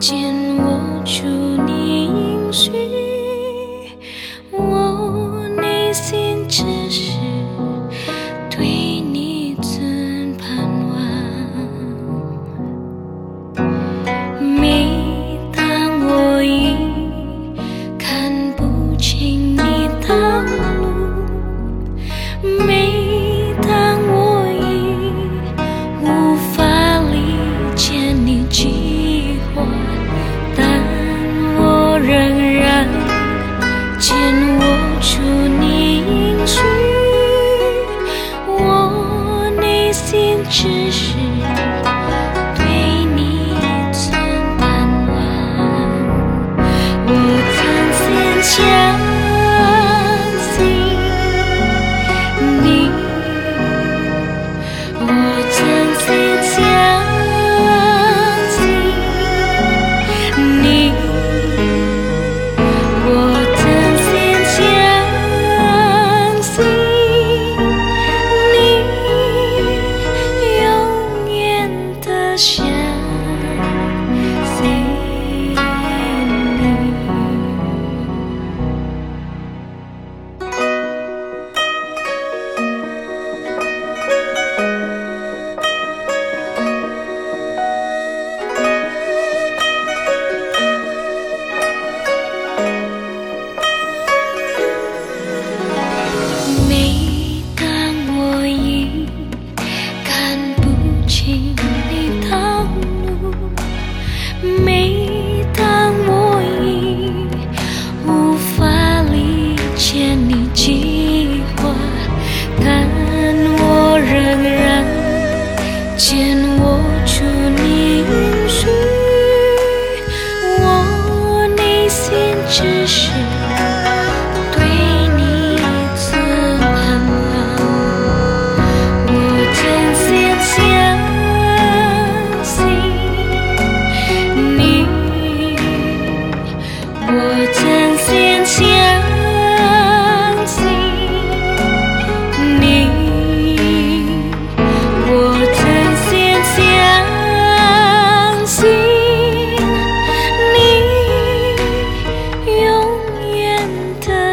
见我出是。的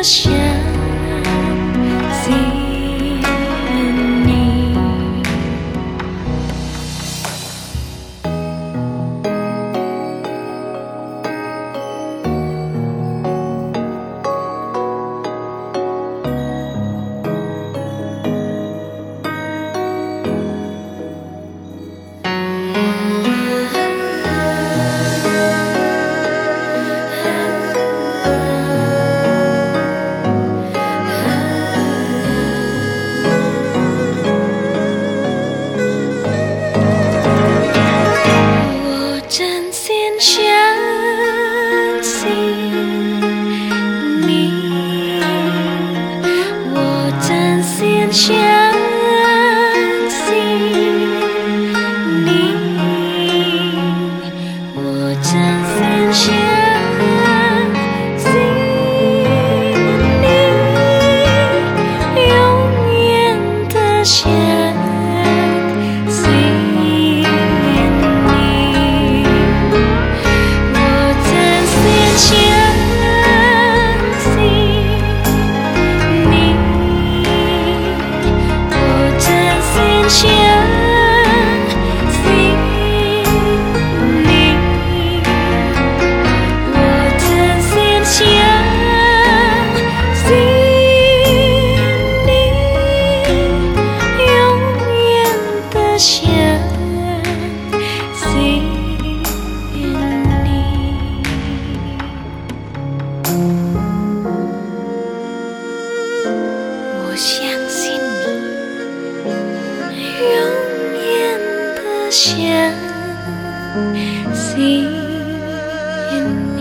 question 线。see you.